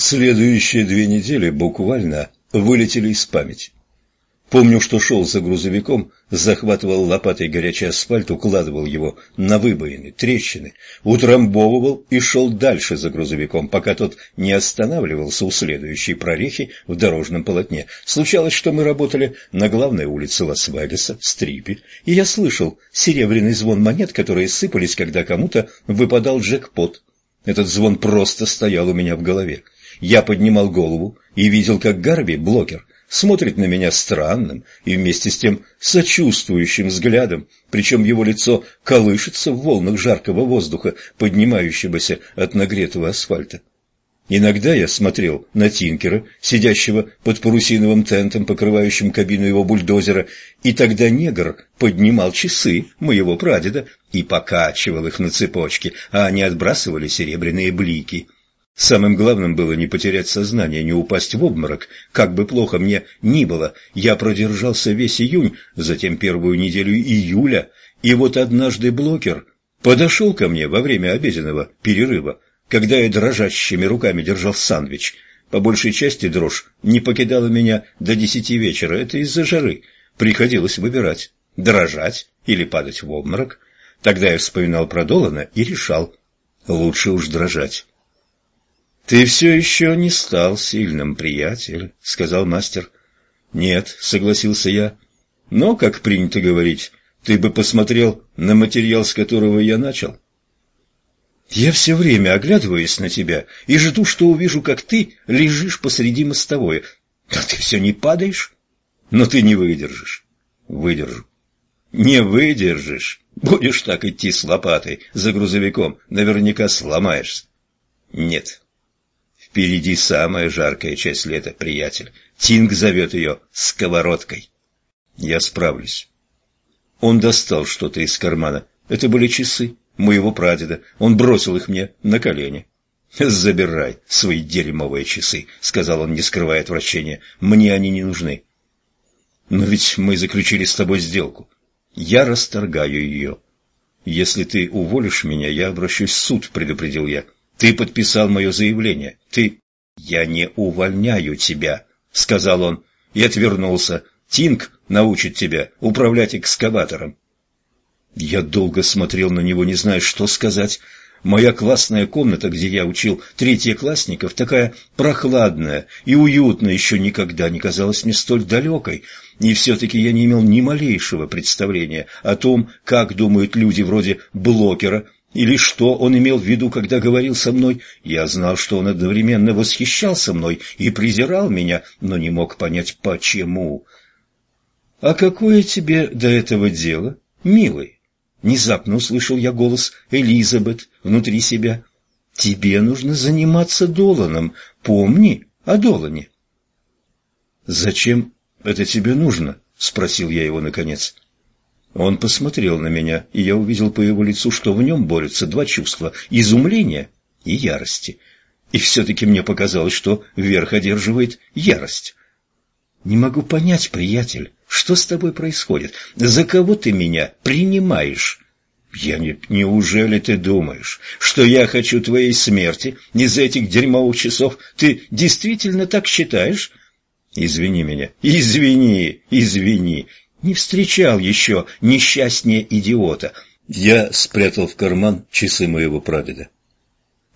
Следующие две недели буквально вылетели из памяти. Помню, что шел за грузовиком, захватывал лопатой горячий асфальт, укладывал его на выбоины, трещины, утрамбовывал и шел дальше за грузовиком, пока тот не останавливался у следующей прорехи в дорожном полотне. Случалось, что мы работали на главной улице Лас-Вегаса, в Стрипе, и я слышал серебряный звон монет, которые сыпались, когда кому-то выпадал джекпот. Этот звон просто стоял у меня в голове. Я поднимал голову и видел, как Гарби, блокер, смотрит на меня странным и вместе с тем сочувствующим взглядом, причем его лицо колышется в волнах жаркого воздуха, поднимающегося от нагретого асфальта. Иногда я смотрел на Тинкера, сидящего под парусиновым тентом, покрывающим кабину его бульдозера, и тогда негр поднимал часы моего прадеда и покачивал их на цепочке, а они отбрасывали серебряные блики. Самым главным было не потерять сознание, не упасть в обморок. Как бы плохо мне ни было, я продержался весь июнь, затем первую неделю июля, и вот однажды блокер подошел ко мне во время обеденного перерыва, когда я дрожащими руками держал сандвич. По большей части дрожь не покидала меня до десяти вечера, это из-за жары. Приходилось выбирать, дрожать или падать в обморок. Тогда я вспоминал про Долана и решал, лучше уж дрожать. «Ты все еще не стал сильным, приятель», — сказал мастер. «Нет», — согласился я. «Но, как принято говорить, ты бы посмотрел на материал, с которого я начал». «Я все время оглядываюсь на тебя и жду, что увижу, как ты лежишь посреди мостовой. А ты все не падаешь? Но ты не выдержишь». «Выдержу». «Не выдержишь. Будешь так идти с лопатой за грузовиком, наверняка сломаешься». «Нет, Впереди самая жаркая часть лета, приятель. Тинг зовет ее сковородкой. Я справлюсь. Он достал что-то из кармана. Это были часы моего прадеда. Он бросил их мне на колени. «Забирай свои дерьмовые часы», — сказал он, не скрывая отвращения. «Мне они не нужны». «Но ведь мы заключили с тобой сделку. Я расторгаю ее. Если ты уволишь меня, я обращусь в суд», — предупредил я. Ты подписал мое заявление. Ты... Я не увольняю тебя, сказал он и отвернулся. Тинг научит тебя управлять экскаватором. Я долго смотрел на него, не зная, что сказать. Моя классная комната, где я учил третьеклассников, такая прохладная и уютная, еще никогда не казалась мне столь далекой. И все-таки я не имел ни малейшего представления о том, как думают люди вроде Блокера, или что он имел в виду, когда говорил со мной? Я знал, что он одновременно восхищался мной и презирал меня, но не мог понять, почему. «А какое тебе до этого дело, милый?» Внезапно услышал я голос Элизабет внутри себя. «Тебе нужно заниматься Доланом. Помни о Долане». «Зачем это тебе нужно?» — спросил я его наконец. Он посмотрел на меня, и я увидел по его лицу, что в нем борются два чувства – изумления и ярости. И все-таки мне показалось, что верх одерживает ярость. «Не могу понять, приятель, что с тобой происходит? За кого ты меня принимаешь?» «Я не... Неужели ты думаешь, что я хочу твоей смерти из-за этих дерьмовых часов? Ты действительно так считаешь?» «Извини меня, извини, извини, не встречал еще несчастнее идиота. Я спрятал в карман часы моего прадеда.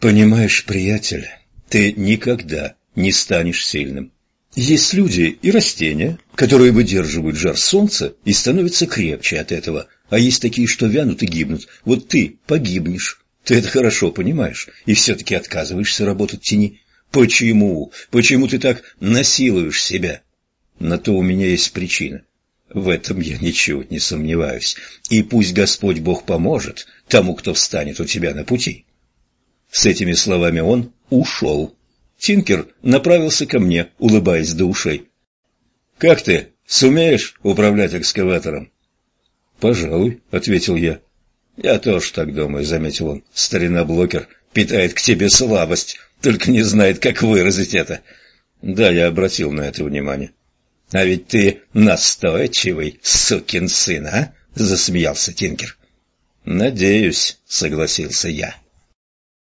Понимаешь, приятель, ты никогда не станешь сильным. Есть люди и растения, которые выдерживают жар солнца и становятся крепче от этого, а есть такие, что вянут и гибнут. Вот ты погибнешь. Ты это хорошо понимаешь, и все-таки отказываешься работать в тени. Почему? Почему ты так насилуешь себя? На то у меня есть причина. В этом я ничего не сомневаюсь. И пусть Господь Бог поможет тому, кто встанет у тебя на пути. С этими словами он ушел. Тинкер направился ко мне, улыбаясь до ушей. «Как ты? Сумеешь управлять экскаватором?» «Пожалуй», — ответил я. «Я тоже так думаю», — заметил он. «Старина Блокер питает к тебе слабость, только не знает, как выразить это». «Да, я обратил на это внимание». «А ведь ты настойчивый сукин сын, а?» — засмеялся Тинкер. «Надеюсь», — согласился я.